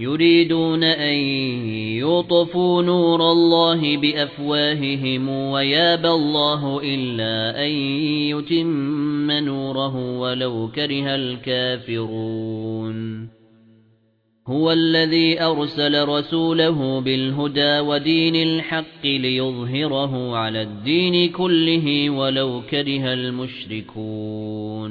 يريدون أن يطفوا نور الله بأفواههم ويابى الله إلا أن يتم نوره ولو كره الكافرون. هو الذي أرسل رسوله بالهدى ودين الحق ليظهره على الدين كله ولو كره المشركون.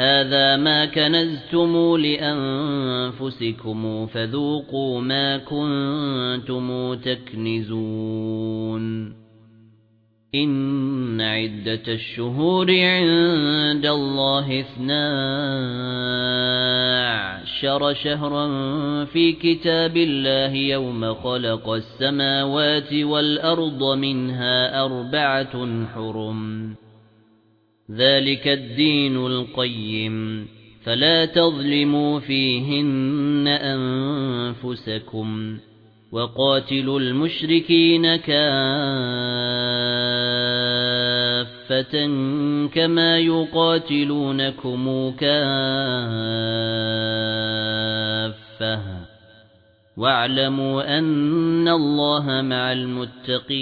هذا ما كنزتم لأنفسكم فذوقوا ما كنتم تكنزون. إن عدة الشهور عند الله اثنا عشر شهرا في كتاب الله يوم خلق السماوات والأرض منها أربعة حرم. ذَلِكَ الدِّينُ الْقَيِّمُ فَلَا تَظْلِمُوا فِيهِنَّ أَنفُسَكُمْ وَقَاتِلُوا الْمُشْرِكِينَ كَافَّةً كَمَا يُقَاتِلُونَكُمْ كَافَّةً وَاعْلَمُوا أَنَّ اللَّهَ مَعَ الْمُتَّقِينَ